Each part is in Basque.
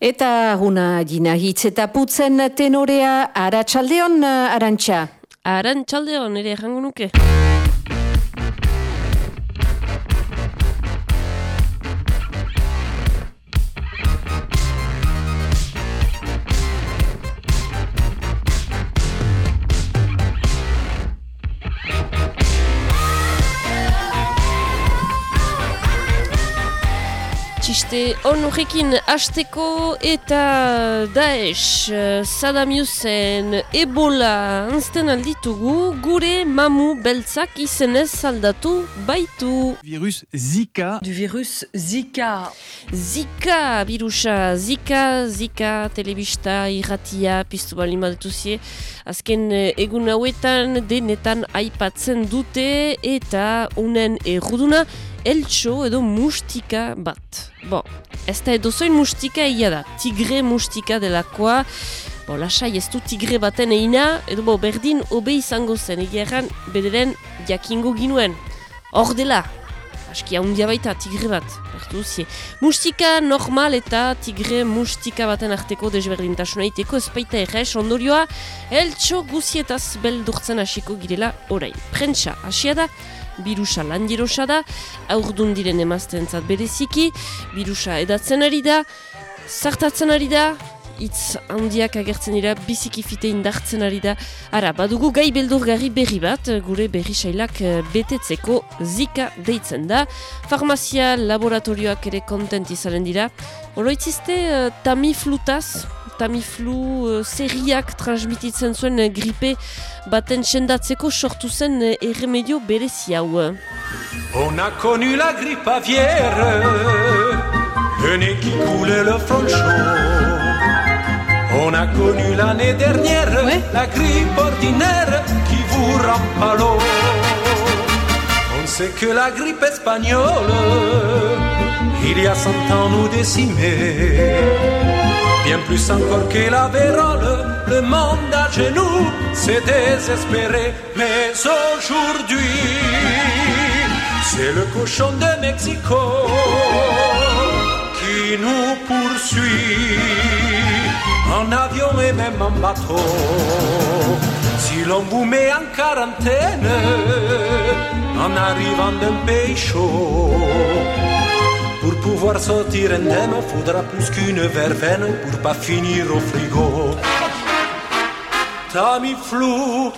Eta guna dina hitz eta putzen tenorea aratsaldeon arantxa. Arantxaldeon ere jango nuke. Txiste on horrekin hasteko eta Daesh, Saddam Hussein, Ebola anzten alditugu gure mamu beltzak izenez aldatu baitu. Virus Zika. Du virus Zika. Zika virusa, Zika, Zika, telebista, irratia, piztu bali madetuzie. Azken egun hauetan denetan aipatzen dute eta unen erruduna eltso edo mustika bat. Bo, ez da edo zoin mustika egia da, tigre mustika delakoa, bo, lasai ez du tigre baten eina, edo bo, berdin obe izango zen, egia erran, bederen jakingo ginuen. Hor dela, aski haundia baita tigre bat, bertu zie. Mustika normal eta tigre mustika baten arteko desberdintasuna iteko ezpaita errez ondorioa, eltso guzietaz beldurtzen hasiko girela orain. Prentsa, hasia da, birusa landirosa da, aurdun diren emaztentzat bereziki, birusa edatzen ari da, zartatzen ari da, hitz handiak agertzen dira, biziki fite indartzen ari da. Ara, badugu gai beldurgarri berri bat, gure berri sailak betetzeko zika deitzen da. Farmazia laboratorioak ere kontent izaren dira. Oroitzizte uh, tamiflutaz, tamiflu uh, seriak transmititzen zuen gripe baten sendatzeko sortu zen erremedio berezi hau. On a connu la grippe aviaire, le nez qui coulait le front chaud. On a connu l'année dernière Ouais. la grippe ordinaire qui vous rend à l'eau. On sait que la grippe espagnole, il y a cent ans, nous décimait. Bien plus encore que la vérole, le monde à genoux s'est désespéré. Mais aujourd'hui, c'est le cochon de Mexico qui nous poursuit en avion et même en bateau. Si l'on vous met en quarantaine en arrivant d'un pays chaud, pour pouvoir sortir indemne, faudra plus qu'une verveine pour pas finir au frigo. T'as mis flou,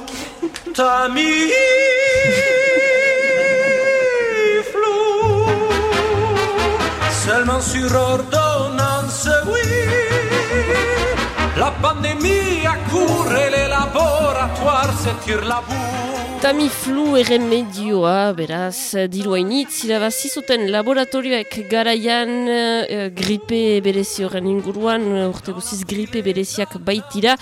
t'as mis flou, seulement sur ordonnance, oui. La pandémie accourt et les laboratoires s'étirent la boue. Tamiflu erremedioa, beraz, diruainitz, irabazi zuten laboratorioek garaian eh, gripe berezi horren inguruan, eh, urte guziz gripe bereziak baitira,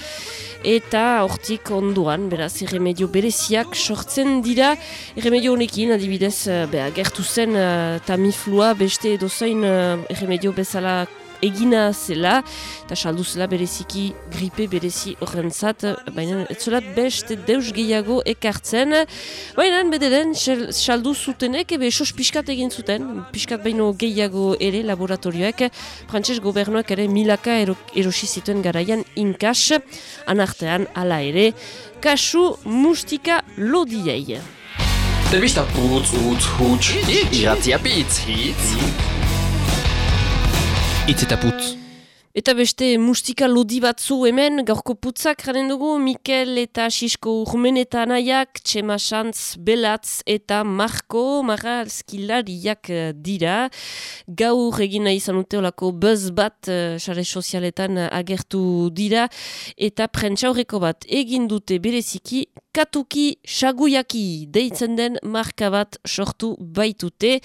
eta hortik onduan, beraz, erremedio bereziak sortzen dira. Erremedio honekin, adibidez, eh, beha, gertu zen Tamiflua beste edozain eh, erremedio bezala egina zela, eta saldu zela bereziki gripe berezi horrentzat, baina ez zela beste deus gehiago ekartzen. Baina bederen sal- saldu zutenek, ebe sos piskat egin zuten, piskat baino gehiago ere laboratorioek, frantses gobernuak ere milaka ero, erosi zituen garaian inkas, anartean ala ere, kasu mustika lodiei. Telebista putz, utz, huts, iratzia pitz, hitz. Itz eta putz. Eta beste mustika lodi batzu hemen, gaurko putzak jaren dugu, Mikel eta Sisko Urmen eta Anaiak, Txema Xantz, Belatz eta Marko, Marra Skilariak eh, dira. Gaur egina izan dute olako buzz bat, eh, sare sozialetan eh, agertu dira, eta prentsaurreko bat egin dute bereziki, katuki saguyaki deitzen den marka bat sortu baitute.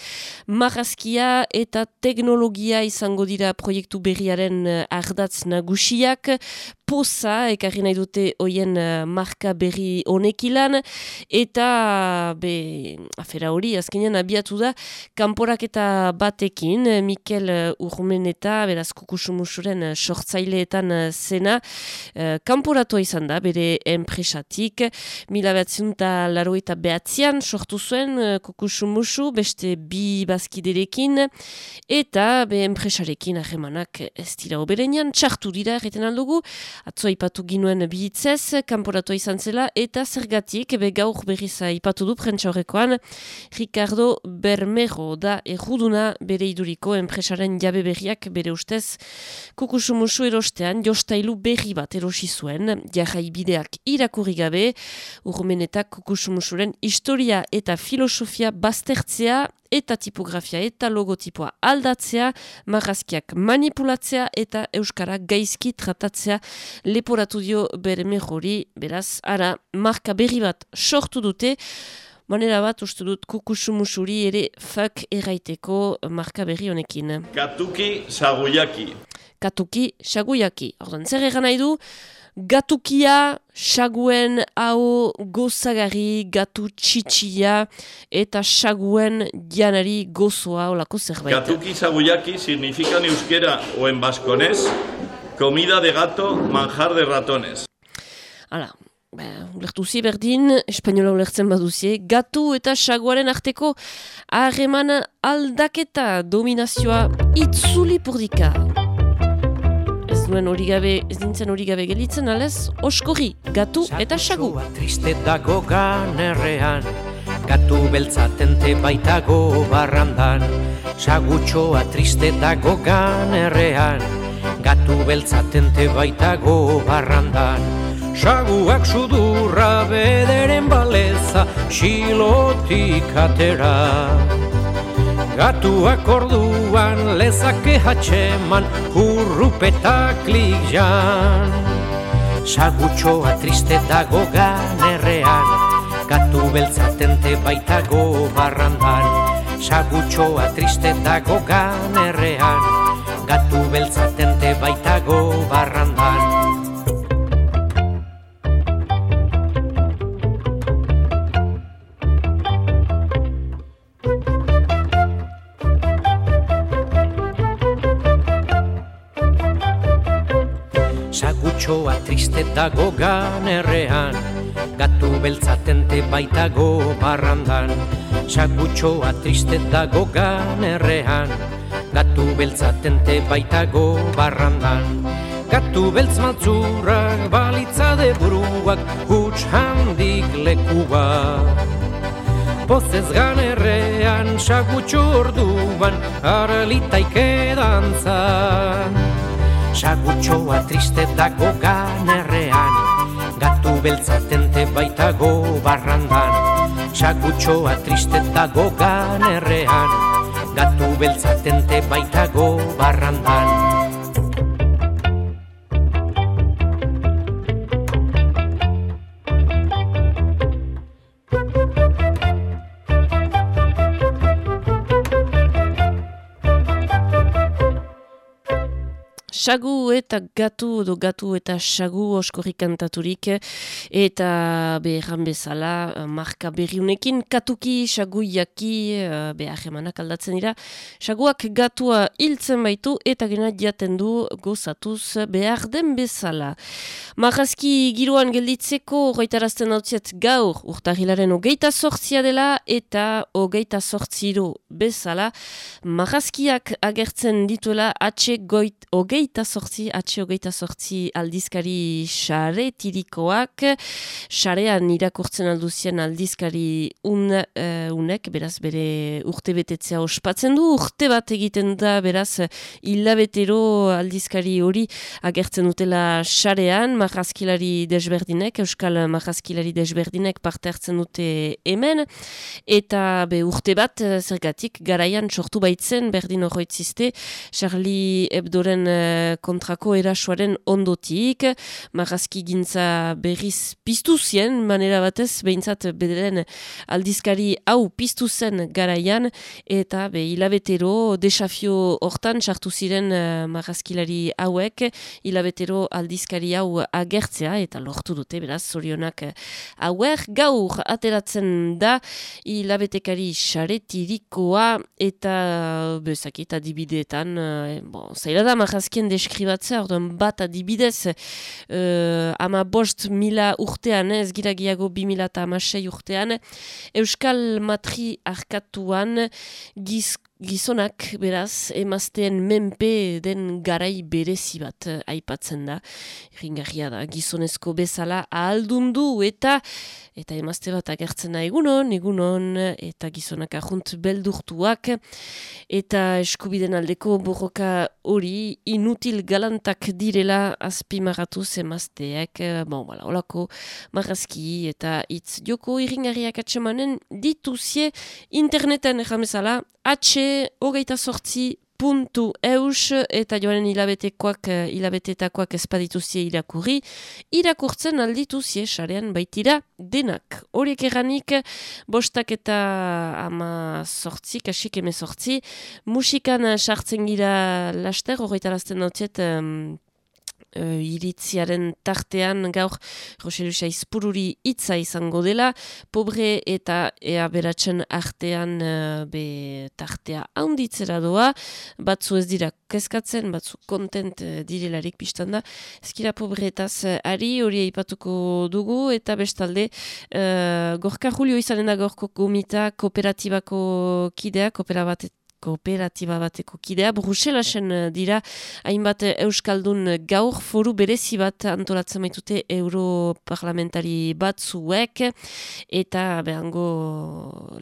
Marrazkia eta teknologia izango dira proiektu berriaren eh, ardatz nagusiak. Poza, ekarri nahi dute hoien uh, marka berri honekilan, eta be, afera hori, azkenean abiatu da, kanporaketa batekin, Mikel Urmeneta, beraz kukusumusuren sortzaileetan zena, uh, kanporatua izan da, bere enpresatik, mila behatzen eta laro eta behatzean sortu zuen uh, kukusumusu, beste bi bazkiderekin, eta be enpresarekin ahemanak ez dira oberenean, txartu dira egiten aldugu, atzo ipatu ginuen bihitzez, kanporatu izan zela, eta zergatik, be gaur berriz ipatu du prentsa horrekoan, Ricardo Bermero da erruduna bere iduriko enpresaren jabe berriak bere ustez, kukusumusu erostean jostailu berri bat erosi zuen, jarrai bideak irakurri gabe, urmenetak kukusumusuren historia eta filosofia baztertzea eta tipografia eta logotipoa aldatzea, marrazkiak manipulatzea eta euskara gaizki tratatzea leporatu dio bere mejori, beraz, ara, marka berri bat sortu dute, manera bat uste dut kukusumusuri ere fak erraiteko marka berri honekin. Katuki Saguiaki. Katuki Saguiaki. Ordan, zer egan nahi du, Gatukia, saguen hau gozagarri, gatu txitsia eta saguen janari gozoa olako zerbait. Gatuki saguiaki significa en euskera o en vasconés comida de gato, manjar de ratones. Hala, ulertuzi berdin, espainola ulertzen baduzie, gatu eta saguaren arteko harreman aldaketa dominazioa itzuli purdika nuen hori gabe, ez dintzen hori gabe gelitzen, alez, oskorri, gatu eta sagu. triste dago ganerrean, gatu beltzatente baitago barrandan. Sagutxoa triste dago ganerrean, gatu beltzatente baitago barrandan. Saguak sudurra bederen baleza, xilotik atera. Gatuak orduan lezake hatxeman hurrupetak jan. Sagutxoa triste dago ganerrean, gatu beltzatente baitago barrandan. Sagutxoa triste dago ganerrean, gatu beltzatente baitago barrandan. Txoa triste dago ganerrean. Gatu beltzatente baitago barrandan Sagutxoa triste dago ganerrean. Gatu beltzatente baitago barrandan Gatu beltz maltzurak balitza de buruak Huts handik lekua Pozez ganerrean sagutxo orduan Arlitaik edantzan Sagutxoa triste dago ganerrean. Gatu beltzatente baitago barrandan. Sagutxoa triste dago ganerrean. Gatu beltzatente baitago barrandan sagu eta gatu edo gatu eta sagu oskorri kantaturik. Eta behan bezala marka berriunekin katuki sagu jaki behar emanak aldatzen dira. Saguak gatua hiltzen baitu eta gena jaten du gozatuz behar den bezala. Marrazki giroan gelditzeko gaitarazten hau gaur urtahilaren ogeita sortzia dela eta ogeita sortziro bezala Marrazkiak agertzen dituela atxe goit ogeita hogeita sortzi, atxe hogeita sortzi aldizkari xare tirikoak, xarean irakurtzen alduzien aldizkari un, uh, unek, beraz bere urte betetzea ospatzen du, urte bat egiten da, beraz hilabetero aldizkari hori agertzen dutela xarean, marrazkilari desberdinek, euskal marrazkilari desberdinek parte hartzen dute hemen, eta be urte bat, zergatik, garaian sortu baitzen, berdin horretzizte, Charlie Hebdoren uh, eh, kontrako erasoaren ondotik, marrazki gintza berriz piztu manera batez, behintzat bederen aldizkari hau piztu zen garaian, eta be, hilabetero desafio hortan sartu ziren uh, marrazkilari hauek, hilabetero aldizkari hau agertzea, eta lortu dute, beraz, zorionak hauek, gaur ateratzen da, hilabetekari xaretirikoa, eta bezak eta dibideetan, uh, bon, zaila da marrazkien deskribatzea, orduan bat adibidez, uh, ama bost mila urtean, ez giragiago bi mila eta urtean, Euskal Matri Arkatuan giz gizonak beraz emazteen menpe den garai berezi bat eh, aipatzen da. Ringarria da gizonezko bezala ahaldundu eta eta emazte bat agertzen da egunon, egunon eta gizonak ahunt beldurtuak eta eskubiden aldeko borroka hori inutil galantak direla azpimaratuz emazteak, bon, bala, olako marrazki eta itz joko iringarriak atsemanen dituzie interneten jamezala atxe hogeita sortzi puntu eus eta joanen hilabetekoak eh, hilabetetakoak espadituzie irakurri. Irakurtzen aldituzie sarean baitira denak. Horiek eranik bostak eta ama sortzi kasik eme sortzi musikan sartzen gira laster horreita lasten dautziet uh, iritziaren tartean gaur Roselusa izpururi hitza izango dela, pobre eta ea beratzen artean uh, be tartea handitzera doa, batzu ez dira kezkatzen, batzu kontent uh, direlarik biztan da, ezkira pobretaz uh, ari hori aipatuko dugu. Eta bestalde uh, gorka julio izanen da gorko gomita kooperatibako kidea, kooperabat kooperatiba bateko kidea. Bruselasen eh, dira, hainbat eh, Euskaldun gaur foru berezi bat antolatzen maitute Europarlamentari bat zuek, eta behango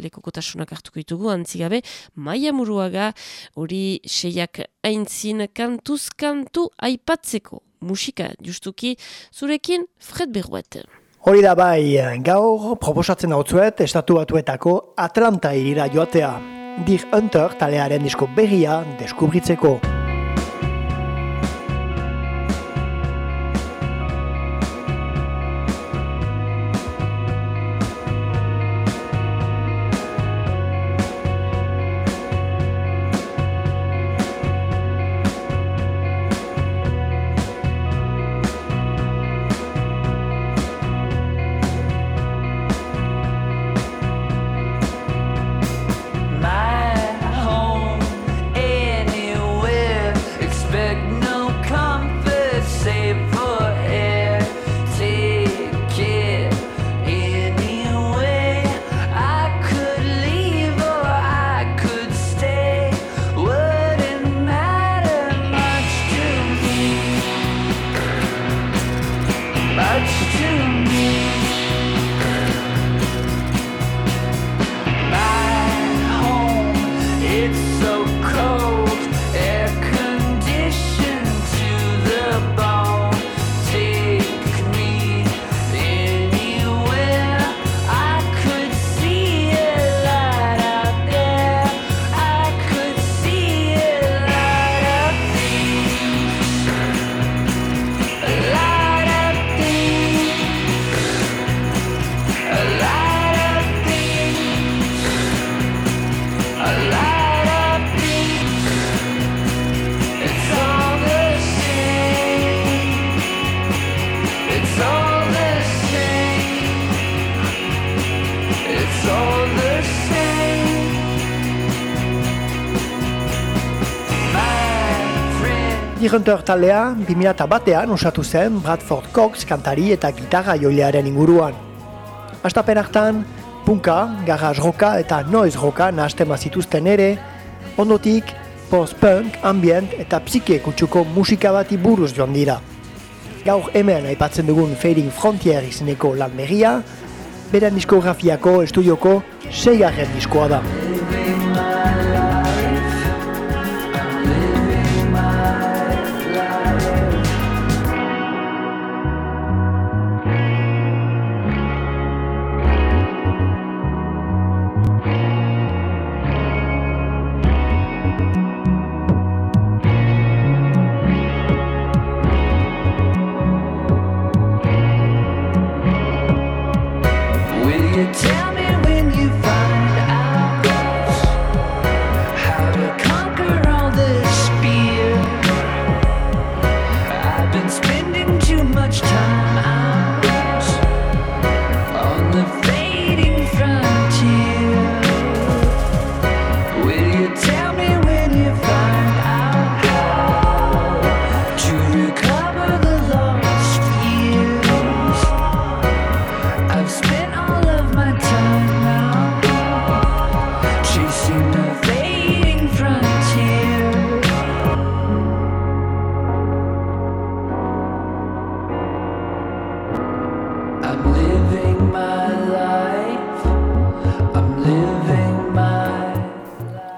lekokotasunak hartuko ditugu, antzigabe, maia muruaga hori seiak aintzin kantuz kantu aipatzeko. Musika, justuki, zurekin Fred Berruet. Hori da bai, gaur proposatzen hau estatu batuetako Atlanta irira joatea. Dir Hunter talearen disko berria deskubritzeko. Hunter taldea 2000 batean osatu zen Bradford Cox kantari eta gitarra joilearen inguruan. Astapen hartan, punka, garage roka eta noise roka nahazten zituzten ere, ondotik post-punk, ambient eta psike kutsuko musika bati buruz joan dira. Gaur hemen aipatzen dugun Fading Frontier izeneko lan berria, beren diskografiako estudioko seigarren diskoa da.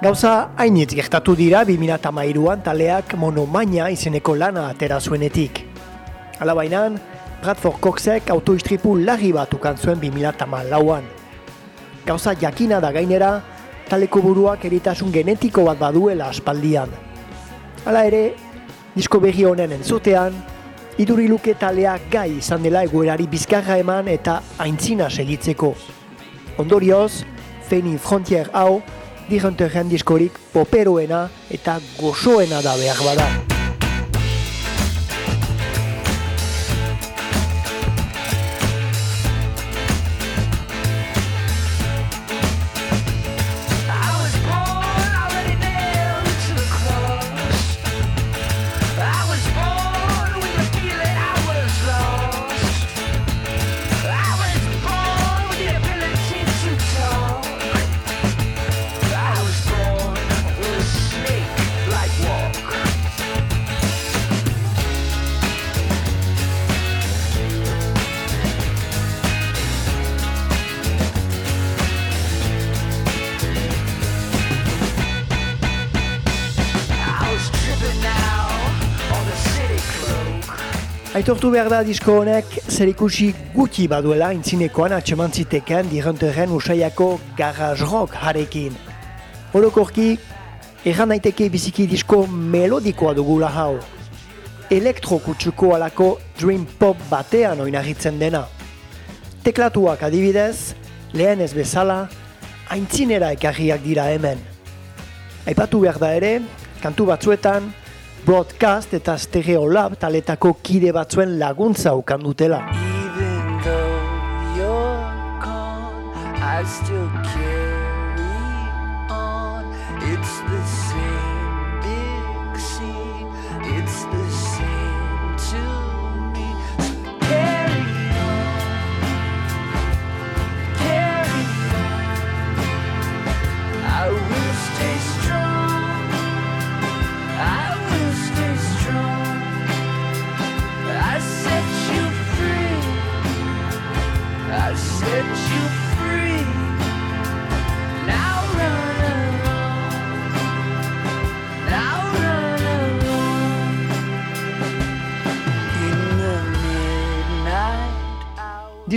Gauza hainitz gertatu dira 2008an taleak monomaina izeneko lana atera zuenetik. Hala bainan, Bradford Coxek autoistripu larri bat ukan zuen 2008an. Gauza jakina da gainera, taleko buruak eritasun genetiko bat baduela aspaldian. Hala ere, disko berri honen entzutean, iduriluke taleak gai izan dela egoerari bizkarra eman eta aintzina segitzeko. Ondorioz, Feni Frontier hau, direnteren diskorik poperoena eta gozoena da behar bada. Aitortu behar da disko honek zerikusi gutxi baduela intzinekoan atxeman ziteken direnteren usaiako garage rock harekin. Orokorki, erran daiteke biziki disko melodikoa dugula hau. Elektro kutsuko alako dream pop batean oinarritzen dena. Teklatuak adibidez, lehen ez bezala, aintzinera ekarriak dira hemen. Aipatu behar da ere, kantu batzuetan, broadcast eta stereo lab taletako kide batzuen laguntza ukan dutela. Even though you're gone, I still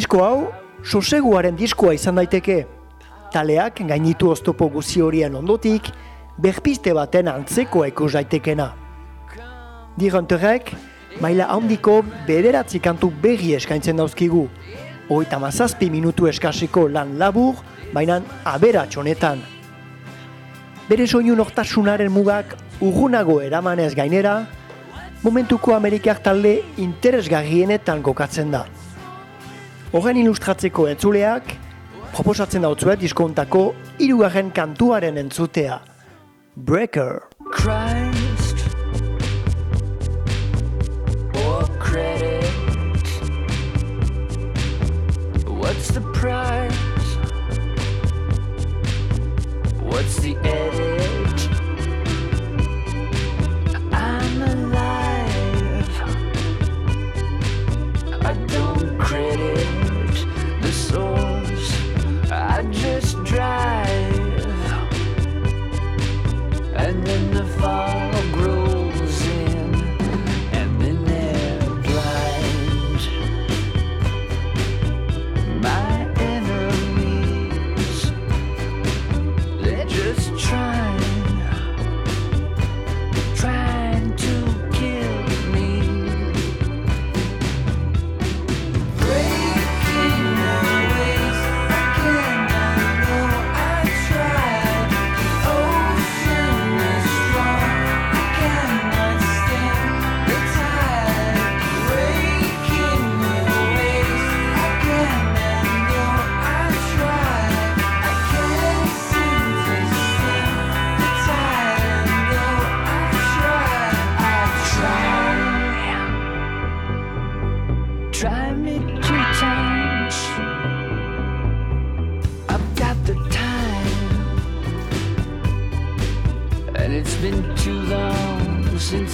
Disko hau, soseguaren diskoa izan daiteke. Taleak gainitu oztopo guzi horien ondotik, berpiste baten antzeko ikus daitekena. Direnterek, maila handiko bederatzi kantu berri eskaintzen dauzkigu. Hogeita mazazpi minutu eskasiko lan labur, baina aberats honetan. Bere soinu nortasunaren mugak urgunago eramanez gainera, momentuko Amerikar talde interesgarrienetan kokatzen da. Horren ilustratzeko entzuleak, proposatzen dautzuet diskontako hirugarren kantuaren entzutea. Breaker. Christ? What's the price? What's the edit? I'm alive. I don't credit far.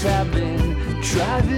I've been driving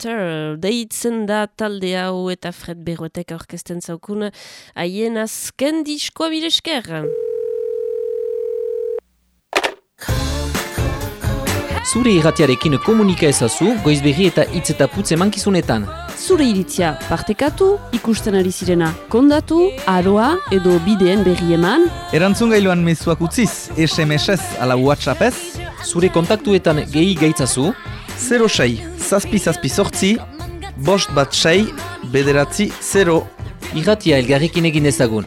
Dear Hunter, deitzen da talde hau eta Fred Berroetek aurkezten zaukun haien azken diskoa bire esker. Zure irratiarekin komunika ezazu, goizberri eta hitz eta putz emankizunetan. Zure iritzia partekatu, ikusten ari zirena kondatu, aroa edo bideen berri eman, Erantzun gailuan mezuak utziz, SMS-ez ala WhatsApp-ez, Zure kontaktuetan gehi gaitzazu, 06 zazpi zazpi sortzi, bost bat sei, bederatzi 0. irratia elgarrekin egin ezagun.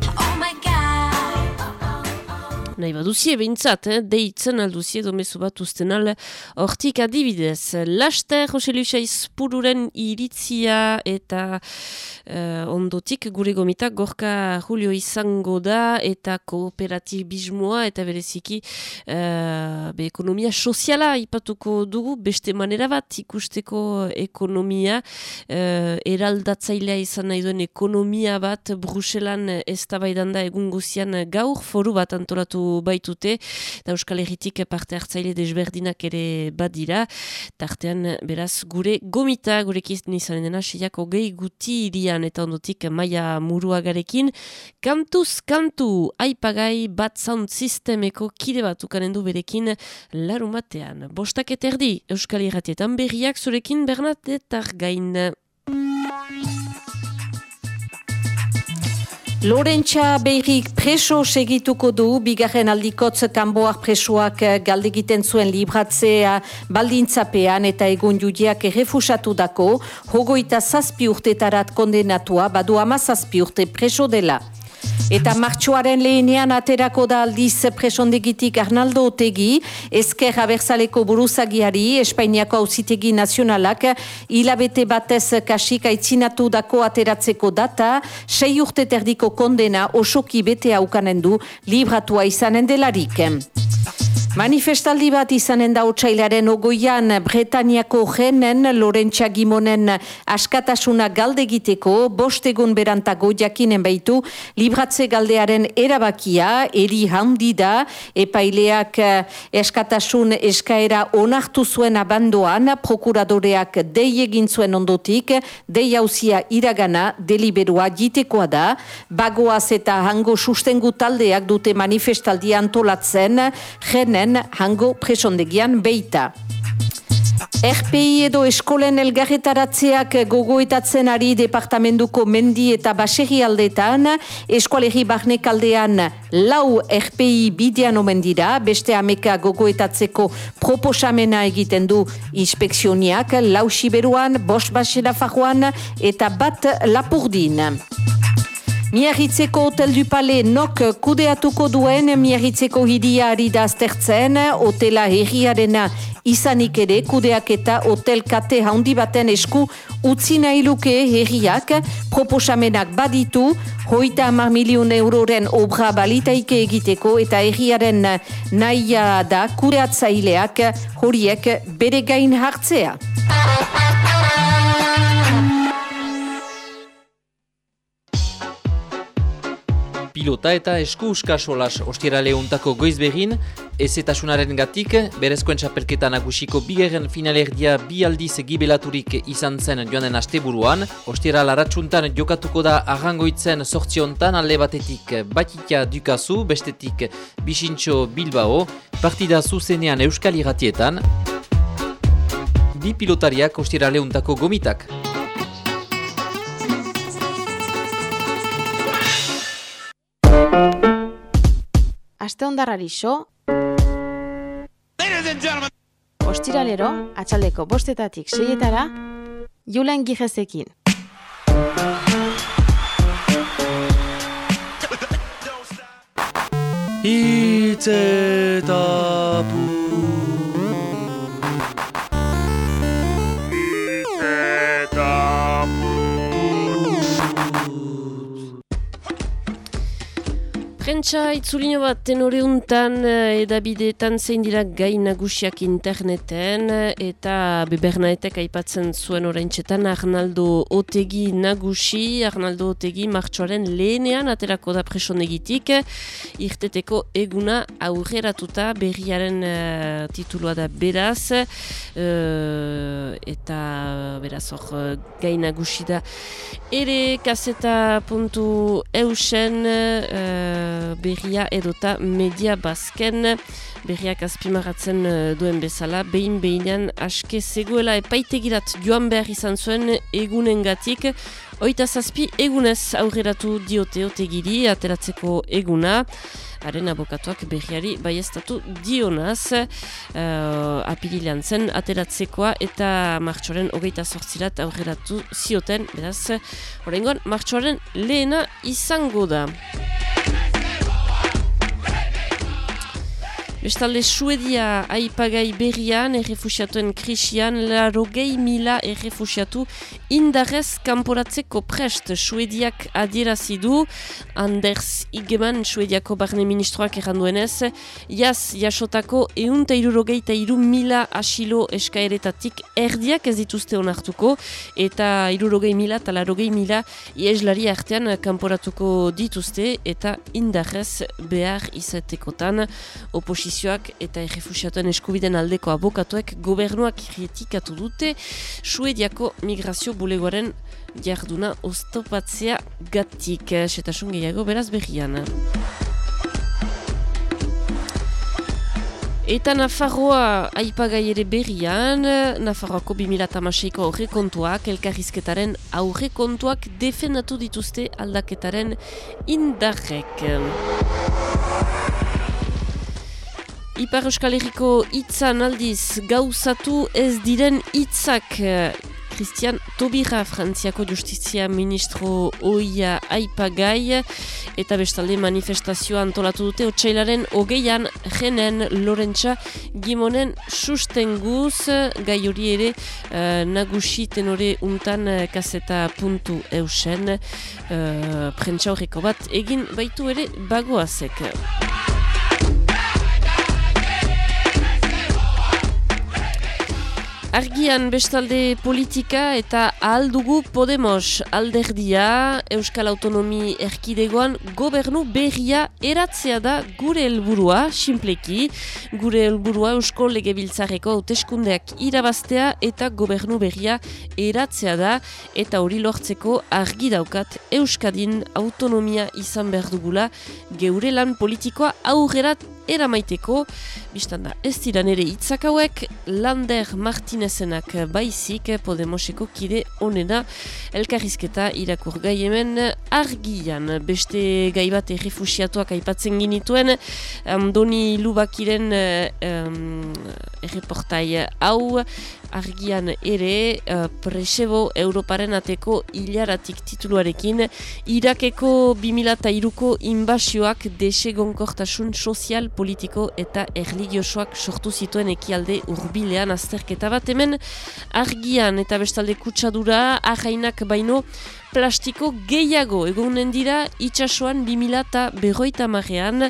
Nahi baduzie behintzat, eh? deitzen alduzie domezu bat usten al hortik adibidez. Laster, Jose Luisa Izpururen iritzia eta eh, ondotik gure gomita gorka Julio izango da eta kooperatibismoa eta bereziki eh, be ekonomia soziala ipatuko dugu beste manera bat ikusteko ekonomia eh, eraldatzailea izan nahi duen ekonomia bat Bruselan ez da egun guzian gaur foru bat antolatu baitute eta Euskal Herritik parte hartzaile desberdinak ere badira tartean beraz gure gomita gurekin izanen dena seiako gehi guti irian eta ondotik maia muruagarekin kantuz kantu aipagai bat sound sistemeko kide bat ukanen du berekin larun batean. Bostak eta erdi Euskal Herratietan berriak zurekin Bernadetar gain. Lorentza Beirik preso segituko du, bigarren aldikotz kanboak presoak eh, galdegiten zuen libratzea baldintzapean eta egun judiak errefusatu dako, hogoita zazpi urtetarat kondenatua, badu ama zazpi urte preso dela. Eta martxoaren lehenean aterako da aldiz presondegitik Arnaldo Otegi, esker abertzaleko buruzagiari, Espainiako auzitegi nazionalak, hilabete batez kasik aitzinatu dako ateratzeko data, sei urte terdiko kondena osoki bete aukanen du libratua izanen delarik. Manifestaldi bat izanen da otsailaren ogoian Bretaniako jenen Lorentza Gimonen askatasuna galdegiteko bostegun berantago jakinen baitu libratze galdearen erabakia eri handi da epaileak eh, eskatasun eskaera onartu zuen abandoan prokuradoreak dei egin zuen ondotik dei hauzia iragana deliberua jitekoa da bagoaz eta hango sustengu taldeak dute manifestaldi antolatzen jenen hango presondegian beita. RPI edo eskolen elgarretaratzeak gogoetatzen ari departamentuko mendi eta baserri aldetan, eskualerri barnek aldean lau RPI bidean omen dira, beste ameka gogoetatzeko proposamena egiten du inspekzioniak, lau siberuan, bost basera fajoan eta bat lapurdin. Miarritzeko Hotel du Palais nok kudeatuko duen Miarritzeko hiria ari da aztertzen, hotela herriarena izanik ere kudeak eta hotel kate handi baten esku utzi nahi luke herriak proposamenak baditu, hoita hamar milion euroren obra balitaike egiteko eta herriaren nahia da kudeatzaileak horiek bere gain hartzea. Pilota eta esku uskasolas ostirale untako goizberin, ezetasunaren gatik, berezkoen txapelketa nagusiko bigarren finalerdia bi aldiz gibelaturik izan zen joanen asteburuan, ostira laratsuntan jokatuko da arrangoitzen sortziontan alde batetik Batitia Dukazu, bestetik Bisintxo Bilbao, partida zuzenean Euskal Iratietan, bi pilotariak ostirale untako gomitak. Aste ondarrari so. Ostiralero, atxaldeko bostetatik seietara, Julen Gijezekin. Hitz eta Prentsa itzulino bat tenore untan eh, edabideetan zein dira gai nagusiak interneten eh, eta bebernaetek aipatzen zuen oraintxetan Arnaldo Otegi nagusi, Arnaldo Otegi martxoaren lehenean aterako da presonegitik irteteko eguna aurreratuta berriaren uh, titulua da beraz. Uh, eta beraz hor gai nagusi da ere kaseta puntu eusen berria edota media bazken berriak azpimaratzen eh, duen bezala, behin behinan aske zegoela epaitegirat joan behar izan zuen egunengatik, oita zazpi egunez aurreratu diote otegiri ateratzeko eguna, haren abokatuak berriari baiestatu dionaz. Uh, apirilean zen ateratzekoa eta martxoren hogeita sortzirat aurreratu zioten, beraz, horrengoan martxoren lehena izango da. Bestalde, Suedia aipagai berrian, errefusiatuen krisian, laro gehi mila errefusiatu indarrez kanporatzeko prest Suediak adierazidu, Anders Igeman, Suediako barne ministroak erranduenez, jaz jasotako eunta irurogeita iru mila asilo eskaeretatik erdiak ez dituzte onartuko, eta irurogei mila eta laro gehi mila ieslari artean kanporatuko dituzte, eta indarrez behar izatekotan oposizioa oposizioak eta errefusiatuen eskubiden aldeko abokatuek gobernuak irrietikatu dute Suediako migrazio bulegoaren jarduna oztopatzea gatik. Setasun gehiago beraz berrian. Eta Nafarroa aipagai ere berrian, Nafarroako 2008ko aurrekontuak, elkarrizketaren aurrekontuak defendatu dituzte aldaketaren indarrek. Ipar Euskal Herriko hitzan aldiz gauzatu ez diren hitzak Christian Tobira Frantziako Justizia Ministro Oia Aipagai eta bestalde manifestazioa antolatu dute otxailaren hogeian jenen Lorentza Gimonen sustenguz gai hori ere uh, nagusi tenore untan uh, kaseta puntu eusen uh, prentsa horreko bat egin baitu ere bagoazek. Argian bestalde politika eta aldugu Podemos. Alderdia Euskal Autonomi Erkidegoan gobernu berria eratzea da gure helburua simpleki, gure helburua Eusko Legebiltzareko hauteskundeak irabaztea eta gobernu berria eratzea da. Eta hori lortzeko argi daukat Euskadin autonomia izan behar dugula geure lan politikoa aurrerat eramaiteko, biztan da ez dira nire hitzak hauek, Lander Martinezenak baizik Podemoseko kide onena. Elkarrizketa irakur gai hemen. Argian. Beste gai bat errefusiatuak aipatzen ginituen, Andoni Lubakiren um, erreportai hau, argian ere uh, presebo Europaren ateko hilaratik tituluarekin Irakeko 2002ko inbasioak desegonkortasun sozial, politiko eta erligiosoak sortu zituen ekialde urbilean azterketa bat hemen argian eta bestalde kutsadura ahainak baino plastiko gehiago egonen dira itxasoan 2000 eta berroita marrean.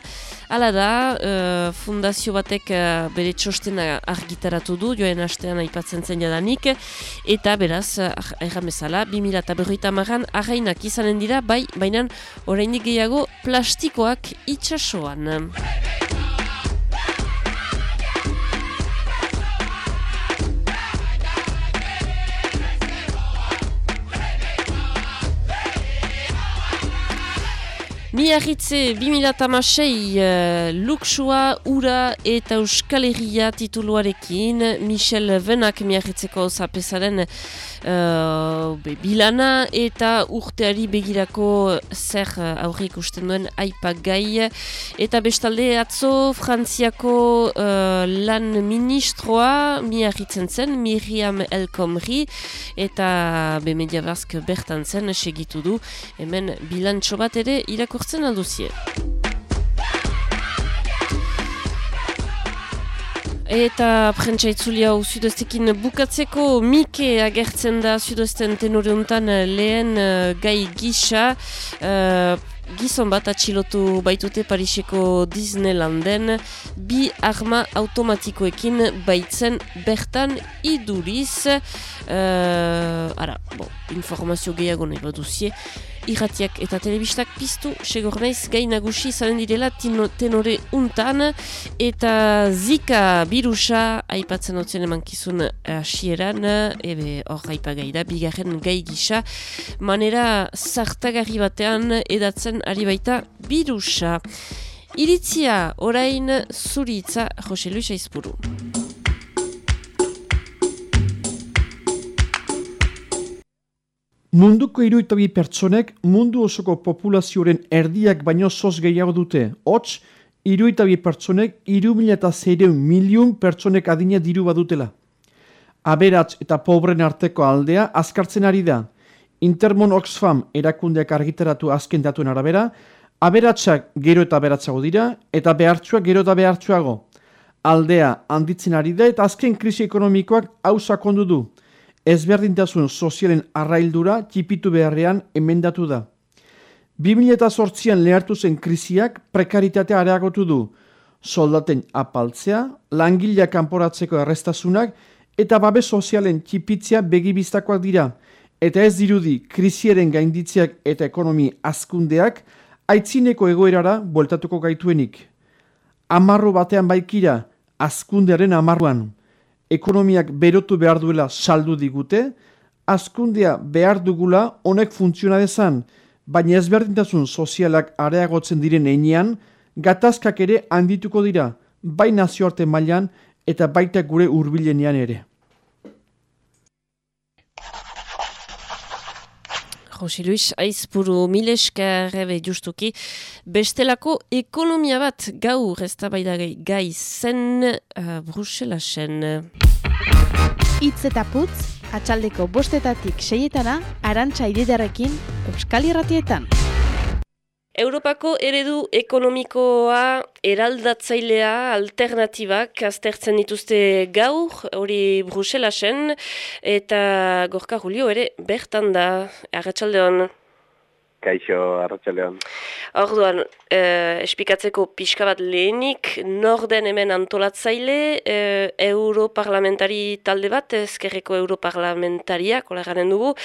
Hala da, uh, fundazio batek uh, bere txostena argitaratu du, joen hastean aipatzen zen jadanik, eta beraz, uh, erran bezala, 2000 eta berroita marrean arrainak izanen dira, bai, baina orainik gehiago plastikoak itxasoan. Miarritze 2006 uh, luksua, ura eta euskal herria tituluarekin Michel Venak miarritzeko zapesaren uh, bilana eta urteari begirako zer uh, aurrik usten duen aipak gai. Eta bestalde atzo frantziako uh, lan ministroa miarritzen zen Miriam Elkomri eta be media bertan zen segitu du. Hemen bilantxo bat ere irakur irakurtzen alduzie. Eta prentsa itzuli hau sudestekin bukatzeko Mike agertzen da sudesten tenore untan lehen uh, gai gisa. Uh, gizon bat atxilotu baitute Pariseko Disneylanden bi arma automatikoekin baitzen bertan iduriz. Uh, ara, bo, informazio gehiago nahi baduzie irratiak eta telebistak piztu segor naiz gai nagusi zaren direla tenore untan. Eta zika birusa aipatzen hotzen eman kizun asieran ebe hor aipagai da bigarren gai gisa. Manera zartagarri batean edatzen ari baita birusa. Iritzia orain zuritza Jose Luis Aizpuru Munduko iruitabi pertsonek mundu osoko populazioaren erdiak baino soz gehiago dute. Hots, iruitabi pertsonek iru mila eta zeireun miliun pertsonek adina diru badutela. Aberats eta pobren arteko aldea azkartzen ari da. Intermon Oxfam erakundeak argitaratu azken datuen arabera, aberatsak gero eta aberatsago dira eta behartsuak gero eta behartsuago. Aldea handitzen ari da eta azken krisi ekonomikoak hau sakondu du ezberdintasun sozialen arraildura txipitu beharrean emendatu da. 2008an lehartu zen krisiak prekaritatea areagotu du, soldaten apaltzea, langilea kanporatzeko errestasunak eta babe sozialen txipitzea begibiztakoak dira, eta ez dirudi krisiaren gainditziak eta ekonomi azkundeak aitzineko egoerara bueltatuko gaituenik. Amarro batean baikira, azkundearen amarruan ekonomiak berotu behar duela saldu digute, azkundea behar dugula honek funtziona dezan, baina ezberdintasun sozialak areagotzen diren einean, gatazkak ere handituko dira, bai nazioarte mailan eta baita gure hurbilenean ere. Jose Luis, aizpuru mileska rebe justuki, bestelako ekonomia bat gaur ez da gai zen uh, Bruselasen. Itz eta putz, atxaldeko bostetatik seietana, arantxa ididarekin, Euskal Irratietan. Europako eredu ekonomikoa eraldatzailea alternatibak aztertzen dituzte gaur, hori Bruselasen, eta gorka Julio ere bertan da, agatxaldeon. Kaixo, arratxalean. Orduan, eh, espikatzeko pixka bat lehenik, norden hemen antolatzaile, eh, europarlamentari talde bat, ezkerreko europarlamentaria, kola garen dugu,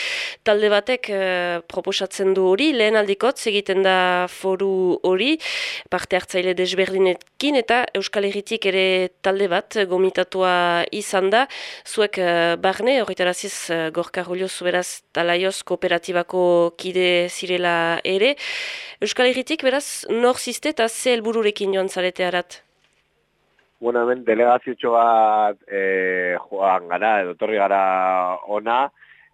talde batek eh, proposatzen du hori, lehen aldikot, egiten da foru hori, parte hartzaile desberdinekin, eta Euskal Herritik ere talde bat, gomitatua izan da, zuek eh, barne, horretaraziz, eh, gorka rolio zuberaz talaioz kooperatibako kide zirela ere. Euskal Herritik, beraz, nor ziste eta ze helbururekin joan zarete harat? Bueno, hemen delegazio bat e, joan gara, edo torri gara ona,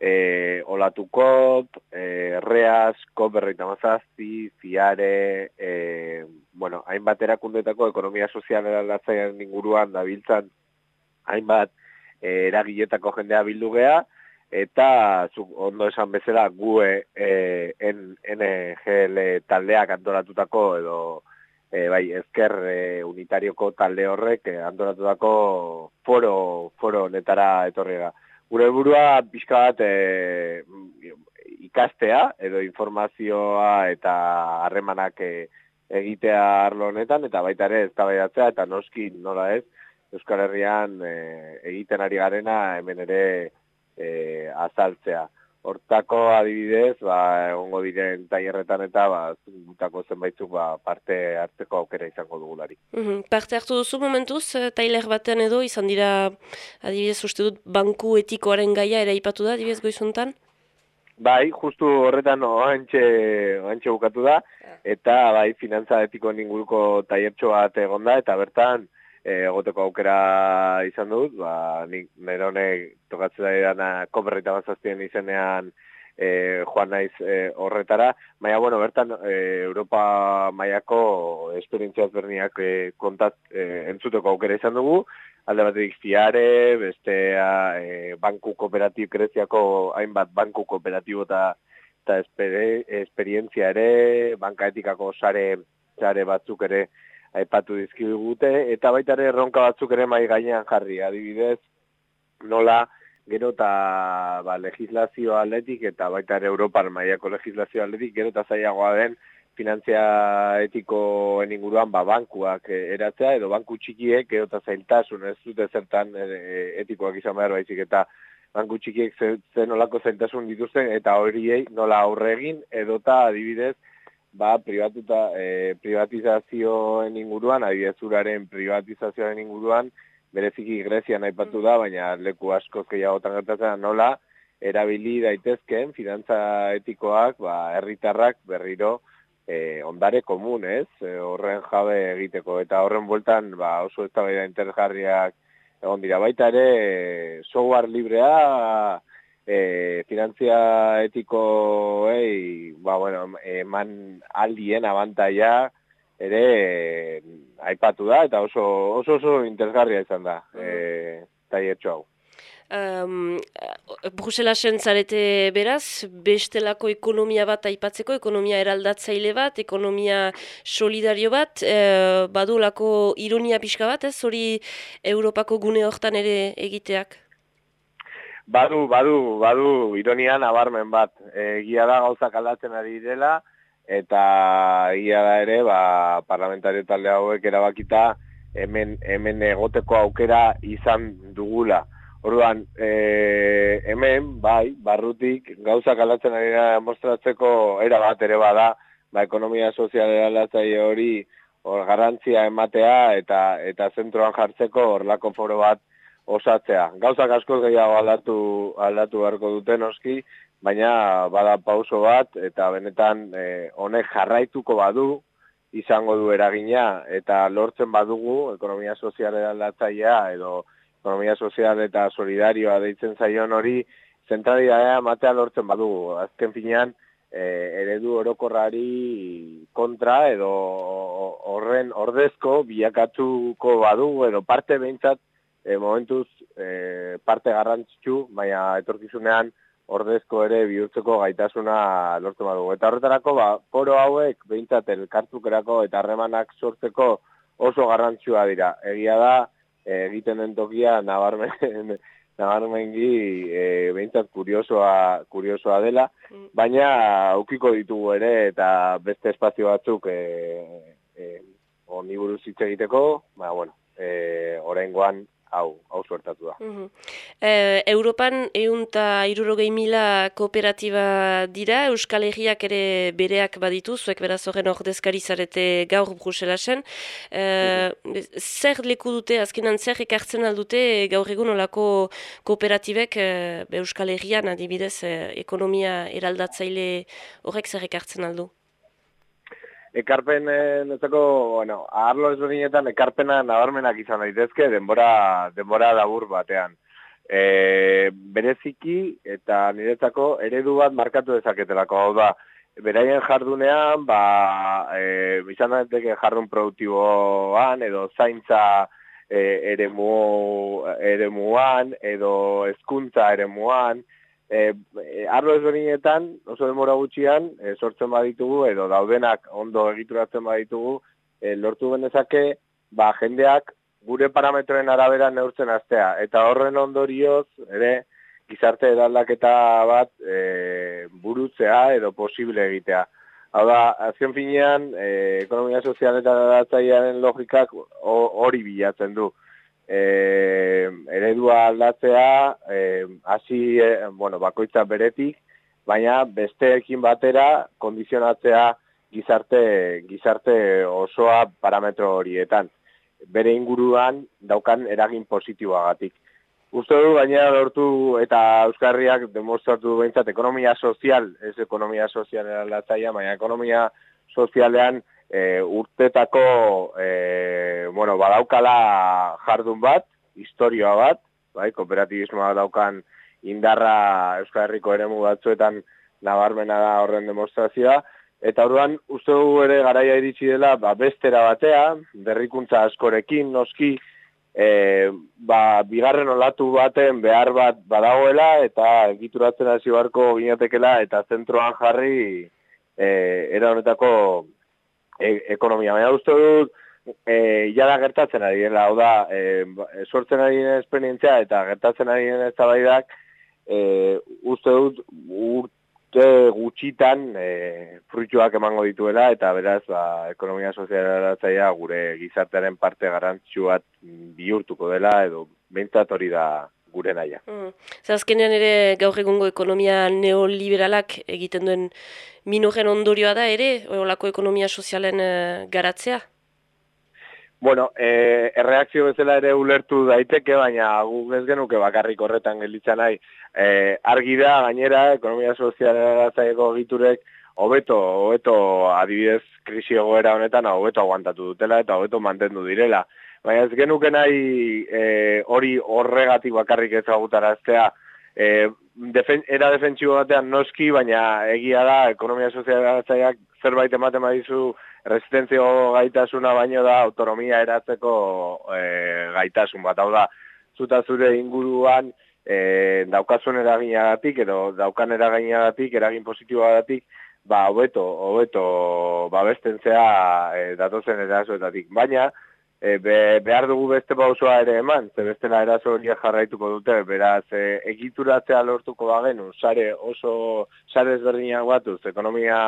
e, olatukop, e, reaz, kop berreita mazazti, fiare, e, bueno, hainbat erakundetako ekonomia sozial aldatzen inguruan da biltzan, hainbat e, eragiletako jendea bildu geha, eta zu, ondo esan bezala gu e, en, NGL taldeak antolatutako edo e, bai ezker e, unitarioko talde horrek e, antolatutako foro foro netara etorri da. Gure burua pixka bat e, ikastea edo informazioa eta harremanak e, egitea arlo honetan eta baita ere eztabaidatzea eta noski nola ez Euskal Herrian e, egiten ari garena hemen ere e, azaltzea. Hortako adibidez, ba, egongo diren tailerretan eta ba, gutako zenbaitzuk ba, parte hartzeko aukera izango dugulari. Mm Parte hartu duzu momentuz, eh, tailer batean edo, izan dira, adibidez, uste dut, banku etikoaren gaia ere ipatu da, adibidez, goizuntan? Bai, justu horretan oantxe, oantxe bukatu da, eta bai, finantza etiko ninguruko tailertxo bat egonda, eta bertan, egoteko aukera izan dut, ba, nik nire honek tokatzen da edana koperrita bazaztien izenean e, joan naiz e, horretara. Baina, bueno, bertan, e, Europa maiako esperientzia ezberniak e, kontat e, entzuteko aukera izan dugu, alde batetik fiare, bestea e, banku kooperatib, greziako hainbat banku kooperatibo eta eta esperientzia ere, banka etikako sare, sare batzuk ere aipatu dizkigute, eta baita ere erronka batzuk ere mai gainean jarri, adibidez, nola gero eta ba, legislazio atletik eta baita ere Europar mailako legislazio atletik gero eta zailagoa den finantzia etikoen inguruan ba, bankuak eh, eratzea edo banku txikiek gero eta zailtasun ez dute zertan eh, etikoak izan behar baizik eta banku txikiek zen olako zailtasun dituzten eta horiei nola aurre egin edota adibidez ba, privatuta, e, privatizazioen inguruan, adibidez uraren privatizazioen inguruan, bereziki Grezian aipatu da, baina leku asko gehiagotan gertatzen nola, erabili daitezken finantza etikoak, ba, herritarrak berriro e, ondare komun, ez? E, horren jabe egiteko eta horren bueltan ba, oso ez da interesgarriak egon dira. Baita ere, software librea, e, finantzia etiko, ei, ba, bueno, eman aldien abantaia, ere aipatu da eta oso oso, oso interesgarria izan da mm -hmm. taiertxo hau. Um, Bruselasen zarete beraz, bestelako ekonomia bat aipatzeko, ekonomia eraldatzaile bat, ekonomia solidario bat, e, badulako ironia pixka bat, ez hori Europako gune hortan ere egiteak? Badu, badu, badu, ironia nabarmen bat. Egia da gauzak aldatzen ari dela, eta ia da ere ba, parlamentario talde hauek erabakita hemen, hemen egoteko aukera izan dugula. Orduan, e, hemen, bai, barrutik, gauzak aldatzen ari da demostratzeko era ere bada, ba, ekonomia sozialera aldatzaile hori hor garrantzia ematea eta eta zentroan jartzeko horlako foro bat osatzea. Gauzak askoz gehiago aldatu, aldatu beharko duten noski, baina bada pauso bat eta benetan e, honek jarraituko badu izango du eragina eta lortzen badugu ekonomia sozialera aldatzailea edo ekonomia sozial eta solidarioa deitzen zaion hori zentralidadea matea lortzen badugu. Azken finean e, eredu orokorrari kontra edo horren ordezko bilakatuko badugu edo parte behintzat e, momentuz e, parte garrantzitsu, baina etorkizunean ordezko ere bihurtzeko gaitasuna lortu badugu. Eta horretarako, ba, poro hauek behintzat elkartukerako eta harremanak sortzeko oso garrantzua dira. Egia da, egiten den tokia nabarmen, nabarmengi e, behintzat kuriosoa, kuriosoa dela, mm. baina aukiko ditugu ere eta beste espazio batzuk e, e, oniburuz hitz egiteko, ba, bueno, e, oraingoan hau, hau suertatu da. Uh Europan eunta irurogei mila kooperatiba dira, Euskal Herriak ere bereak baditu, zuek beraz horren ordezkari zarete gaur Bruselasen. Uh, Zer leku dute, azkenan zer ekartzen aldute gaur egun olako kooperatibek uh, Euskal Herrian adibidez ekonomia eraldatzaile horrek zer ekartzen aldu? Ekarpen netzako, bueno, arlo ezberdinetan ekarpena nabarmenak izan daitezke denbora, denbora labur batean. E, bereziki eta niretzako eredu bat markatu dezaketelako, hau da, beraien jardunean, ba, e, izan daiteke jardun produktiboan, edo zaintza e, eremu, eremuan, edo hezkuntza eremuan, e, arlo ezberdinetan, oso demora gutxian, e, sortzen baditugu, edo daudenak ondo egituratzen baditugu, e, lortu benezake, ba, jendeak gure parametroen arabera neurtzen astea. Eta horren ondorioz, ere, gizarte eraldaketa bat e, burutzea edo posible egitea. Hau da, azken finean, e, ekonomia sozial eta datzaiaren logikak hori bilatzen du e, eredua aldatzea e, hasi e, bueno, bakoitza beretik, baina besteekin batera kondizionatzea gizarte, gizarte osoa parametro horietan. Bere inguruan daukan eragin positiboagatik. Uste du, baina lortu eta Euskarriak demostratu behintzat ekonomia sozial, ez ekonomia sozial aldatzaia, baina ekonomia sozialean e, urtetako e, bueno, badaukala jardun bat, historioa bat, bai, kooperatibismoa daukan indarra Euskal Herriko eremu batzuetan nabarmena da horren demostrazioa, eta orduan uste dugu ere garaia iritsi dela ba, bestera batea, berrikuntza askorekin, noski, e, ba, bigarren olatu baten behar bat badagoela, eta egituratzen hasi barko ginatekela, eta zentroan jarri e, era honetako e ekonomia. Baina uste dut, e, jada gertatzen ari dela, hau da, e, sortzen ari den esperientzia eta gertatzen ari den eztabaidak e, uste dut urte gutxitan e, fruituak emango dituela eta beraz ba, ekonomia sozialatzaia gure gizartearen parte garrantzitsu bat bihurtuko dela edo behintzat hori da gure naia. Mm. Azkenean ere gaur egungo ekonomia neoliberalak egiten duen minoren ondorioa da ere, olako ekonomia sozialen uh, garatzea? Bueno, e, erreakzio bezala ere ulertu daiteke, baina gu ez genuke bakarrik horretan gelditzen nahi. E, argi da, gainera, ekonomia soziala zaiko giturek, hobeto, hobeto adibidez krisi egoera honetan, hobeto aguantatu dutela eta hobeto mantendu direla. Baina ez genuke nahi e, hori horregatik bakarrik ezagutaraztea, e, defen, era defentsibo batean noski, baina egia da, ekonomia soziala zerbait ematen badizu, resistentzio gaitasuna baino da autonomia eratzeko e, gaitasun bat. Hau da, zuta zure inguruan e, daukazun eraginagatik edo daukan eraginagatik, eragin positiboagatik, ba, hobeto, hobeto, babesten zea e, datozen erazuetatik. Baina, e, be, behar dugu beste pausoa ere eman, ze bestela eraso horiek jarraituko dute, beraz, e, egituratzea lortuko bagenu, sare oso, sare ezberdinak batuz, ekonomia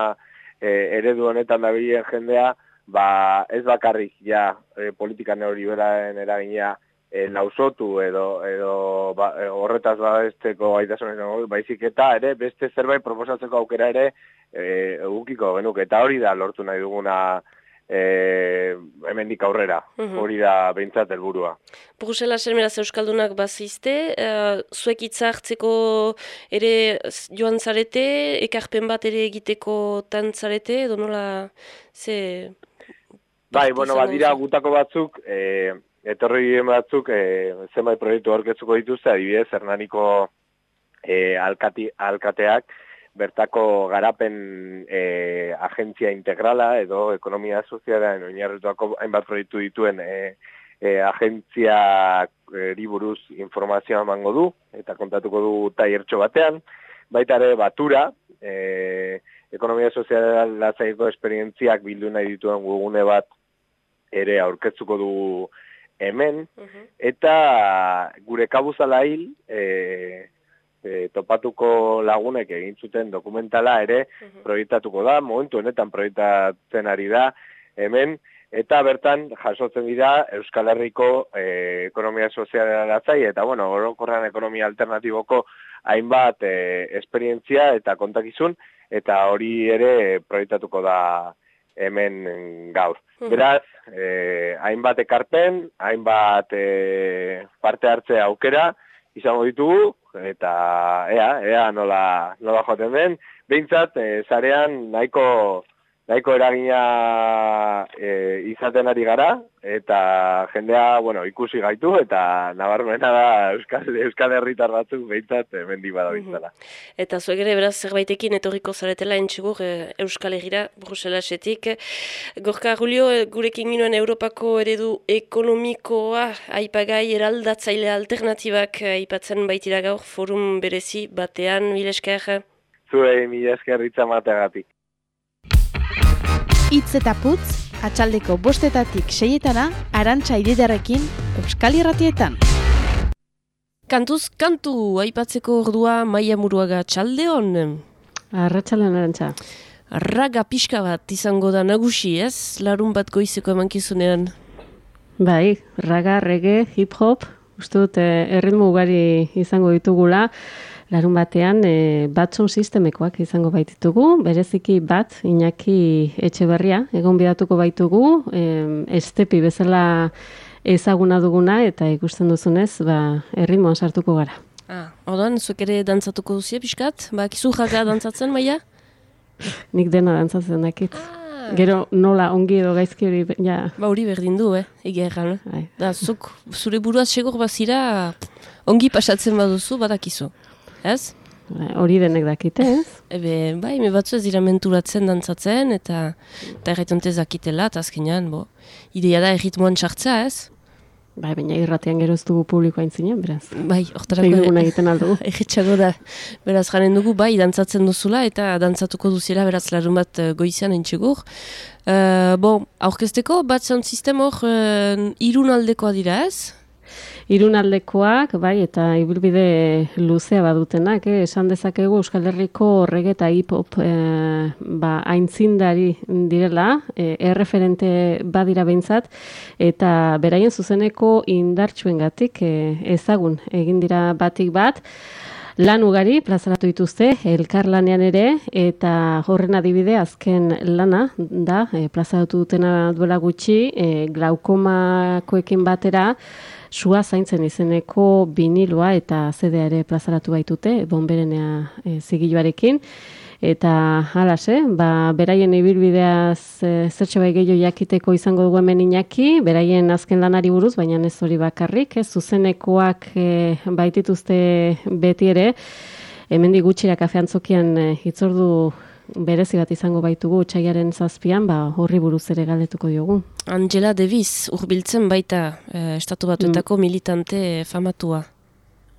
e, eredu honetan dabilen jendea, ba ez bakarrik ja e, politika neoliberalen eragina e, lausotu edo edo ba, e, horretaz babesteko gaitasunen baizik eta ere beste zerbait proposatzeko aukera ere e, egukiko genuke. Eta hori da lortu nahi duguna e, hemendik aurrera, mhm. hori da behintzat helburua. Brusela sermeraz Euskaldunak bazizte, uh, zuek hartzeko ere joan zarete, ekarpen bat ere egiteko tantzarete, edo nola ze... Bai, bueno, bat dira gutako batzuk, e, etorri batzuk, e, zenbait proiektu aurkeztuko dituzte, adibidez, Hernaniko e, alkati, alkateak, bertako garapen e, agentzia integrala edo ekonomia sozialen oinarrituako hainbat proiektu dituen e, e, agentzia riburuz informazioa emango du eta kontatuko du taiertxo batean. Baita ere batura e, ekonomia sozialen latzaiko esperientziak bildu nahi dituen gugune bat ere aurkeztuko du hemen, eta gure kabuzala hil, e, e, topatuko lagunek egin zuten dokumentala ere proiektatuko da, momentu honetan proiektatzen ari da hemen, eta bertan jasotzen dira Euskal Herriko e, ekonomia soziala eta bueno, orokorran ekonomia alternatiboko hainbat e, esperientzia eta kontakizun, eta hori ere proiektatuko da hemen gaur. Beraz, eh, hainbat ekarpen, hainbat eh, parte hartze aukera, izango ditugu, eta ea, ea nola, nola joaten den, behintzat, e, zarean nahiko, nahiko eragina e, izaten ari gara, eta jendea, bueno, ikusi gaitu, eta nabarmena da Euskal, Euskal Herritar batzuk behintzat e, mendi bada bintzala. Eta zuek ere beraz zerbaitekin etorriko zaretela entxigur e, Euskal Herriera, Bruselasetik. Gorka Julio, e, gurekin ginoen Europako eredu ekonomikoa, aipagai eraldatzaile alternatibak aipatzen baitira gaur forum berezi batean, milesker? Zue, milesker ritzamateagatik. Itz eta putz, atxaldeko bostetatik seietana, arantxa ididarekin, Euskal Irratietan. Kantuz, kantu, aipatzeko ordua maia muruaga txalde hon? Arratxalean arantxa. Raga pixka bat izango da nagusi, ez? Larun bat goizeko emankizunean. Bai, raga, rege, hip-hop, uste dut, eh, erritmo ugari izango ditugula larun batean e, batzun sistemekoak izango baititugu, bereziki bat Iñaki Etxeberria egon bidatuko baitugu, e, estepi bezala ezaguna duguna eta ikusten duzunez, ba, erritmoan sartuko gara. Ah, Odan, zuek ere dantzatuko duzia pixkat? Ba, kizu jaka dantzatzen, maia? Nik dena dantzatzen dakit. Ah. Gero nola ongi edo gaizki hori, ja. Ba, hori berdin du, eh, egeran. Bai. Da, zuk, zure buruaz segur bazira, ongi pasatzen baduzu, badakizu ez? Bai, hori denek dakite, ez? Ebe, bai, me batzu ez dira menturatzen dantzatzen, eta eta erretonte zakitela, eta azkenean, bo, ideia da erritmoan txartza, ez? Bai, baina irratean gero ez dugu publikoa intzinen, beraz. Bai, hortarako Nahi duguna egiten aldugu. Egitxago da. Beraz, jaren dugu, bai, dantzatzen duzula eta dantzatuko duziela, beraz, larun bat eh, goizian entxegur. Uh, bon, aurkezteko, bat system hor, uh, irun aldekoa dira ez? Irun aldekoak, bai, eta ibilbide luzea badutenak, eh? esan dezakegu Euskal Herriko reggae eta hip-hop eh, ba, aintzindari direla, eh, erreferente badira behintzat, eta beraien zuzeneko indartsuen gatik eh, ezagun egin dira batik bat, Lan ugari plazaratu dituzte elkarlanean ere eta horren adibide azken lana da e, plazaratu dutena duela gutxi e, glaukomakoekin batera sua zaintzen izeneko biniloa eta zedea ere plazaratu baitute bonberenea e, zigiluarekin. Eta halase, ba, beraien ibilbideaz e, zertxo bai gehiago jakiteko izango dugu hemen inaki, beraien azken lanari buruz, baina ez hori bakarrik, ez zuzenekoak e, baitituzte beti ere, hemen gutxira kafeantzokian e, hitzordu berezi bat izango baitugu txaiaren zazpian, ba, horri buruz ere galdetuko diogu. Angela Davis, urbiltzen baita e, estatu batuetako militante famatua.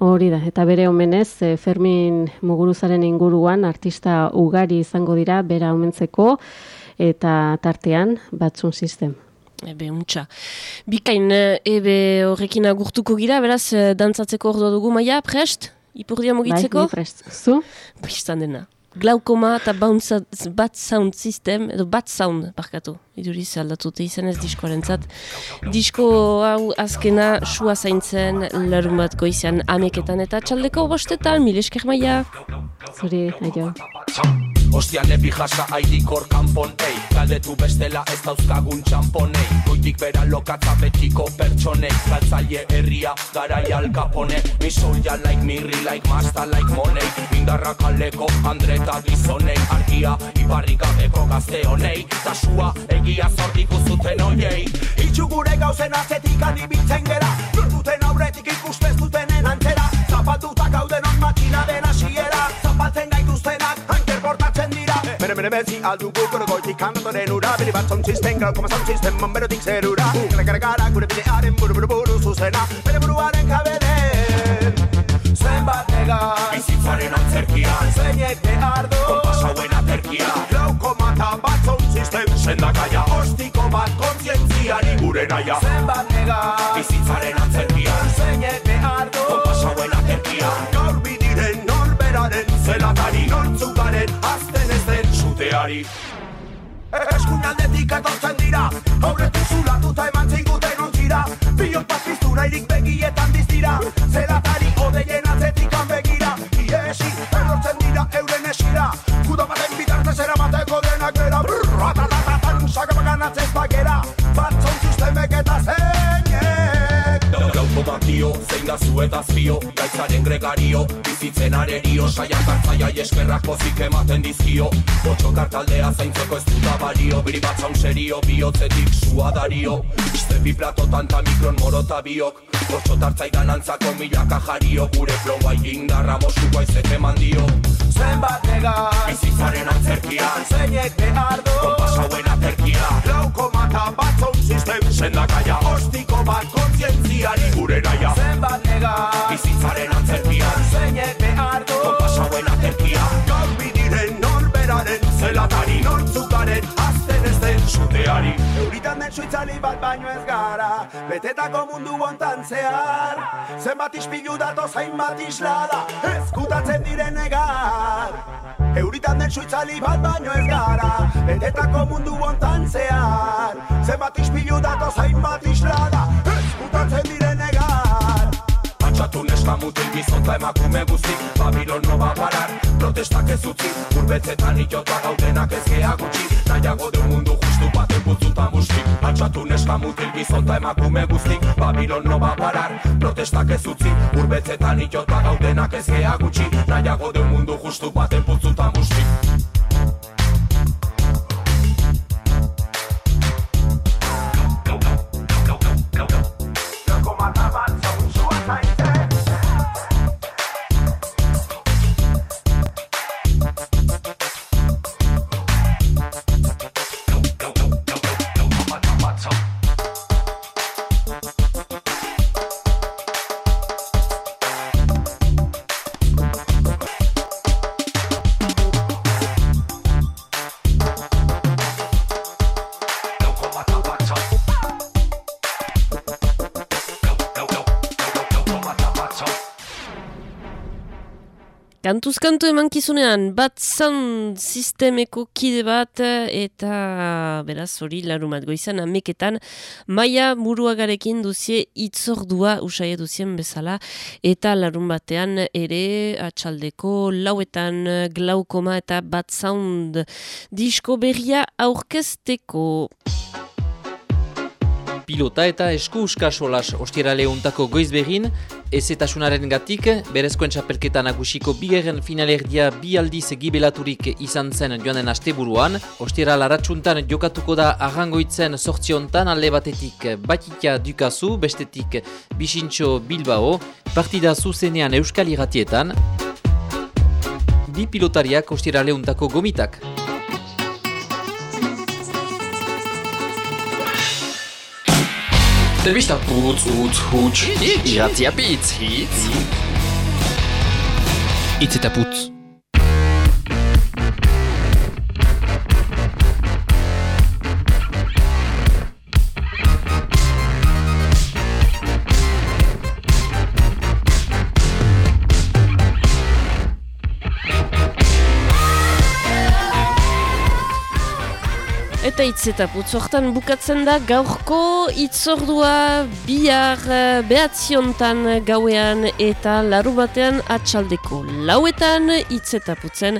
Hori da, eta bere omenez, e, Fermin Muguruzaren inguruan artista ugari izango dira bera omentzeko eta tartean batzun sistem. Ebe, untxa. Bikain, ebe horrekin agurtuko gira, beraz, dantzatzeko ordua dugu, maia, prest? Ipurdia mugitzeko? Bai, prest. Zu? Bistan dena glaukoma eta bat sound system, edo bat sound, barkatu, iduriz aldatute izan ez diskoaren zat. Disko hau azkena sua zaintzen, larun bat goizian ameketan eta txaldeko bostetan, mil esker maia. Zuri, aio. Ostian epi jasa haidikor kanpon, ei Galdetu bestela ez dauzkagun txamponei. Goitik bera lokatza betiko pertsonei. Galtzaile herria garai alkapone Mi soulja like mirri like masta like money. Indarra kaleko andreta gizonei. Argia ibarri gabeko gazte honei Tasua egia zortik uzuten oiei. Itxugure gauzen atzetik adibitzen gera dira Bere bere bezi aldugu gure goitik kantoren ura Bili bat son sistem gau koma son sistem Mamberotik zerura Gara gara gara gure bidearen buru buru buru zuzena Bere buruaren kabelen Zenbat nega Bizitzaren antzerkian Zeinek behar du Konpasauen aterkia Grauko mata bat son sistem Sendakaia ostiko bat kontzientziari gure naia Zenbat nega Bizitzaren antzerkian Zeinek Eskuinaldetik etortzen dira. Aurretu zulatuta eman ziguten ontzira. Biot bat piztu nahirik begietan diztira. Zelatari zu eta zio Gaitzaren gregario, bizitzen arerio Saiak hartzaia eskerrak pozik ematen dizkio. Botxo kartaldea zaintzeko ez duta balio Biri bat serio, bihotzetik sua dario. Stepi platotan ta mikron morota biok Botxo tartzaidan antzako milaka jario. Gure flow indarra mosuko aizek eman dio. Zenbat nega Bizitzaren antzerkian Zeinek behar du. Konpasauen aterkia Lauko mata bat sistem Sendakaia ostiko bat kontzientziari gure naia. Zenbat nega. Bizitzaren antzerkian Zeinek behar du Konpasauen aterkia. Gaur bidiren norberaren Zelatari. Nortzukaren Azten ez den suteari. Euritan den suitzali bat baino ez gara. Betetako mundu bontan zehar. Zenbat ispilu datoz hainbat islada. Ezkutatzen diren egar Euritan den suitzali bat baino ez gara Betetako mundu bontan zehar. Zenbat ispilu datoz hainbat islada Ezkutatzen diren egar Patxatu neska mutil gizonta emakume guztik Babilon no va parar, protestak ez utzi Urbetzetan itota gaudenak ez gea gutxi. Nahiago de mundu justu baten putzutan bustik Patxatu neska mutil gizonta emakume guztik Babilon no va parar, protestak ez utzi Urbetzetan itota gaudenak ez gea gutxi. Nahiago de mundu justu baten putzutan bustik Kantuz kantu emankizunean bat sound sistemeko kide bat eta beraz hori larumat goizan ameketan maia muruagarekin duzie itzordua usaie duzien bezala eta larun batean ere atxaldeko lauetan glaukoma eta bat sound disko berria aurkezteko pilota eta esku uskasolas ostirale untako goiz behin, ezetasunaren gatik, berezkoen txapelketa nagusiko bigeren finalerdia bi aldiz gibelaturik izan zen joanen asteburuan, ostira laratsuntan jokatuko da arrangoitzen sortziontan alde batetik batitia dukazu, bestetik bisintxo bilbao, partida zuzenean euskal irratietan, bi pilotariak ostirale untako gomitak. Telebista putz, utz, huts, iratzia bitz, hitz. Itz eta putz. Eta hitz eta putzortan bukatzen da gaurko itzordua bihar eh, behatziontan gauean eta laru batean atxaldeko lauetan hitz eta putzen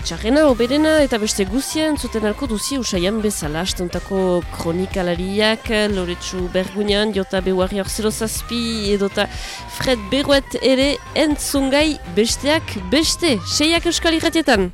Txarrena, oberena eta beste guzien zuten alko duzi usaian bezala astuntako kronikalariak, Loretsu Bergunean, Jota Behuari Orzero Zazpi edota Fred Berruet ere entzungai besteak beste, seiak euskal irratietan.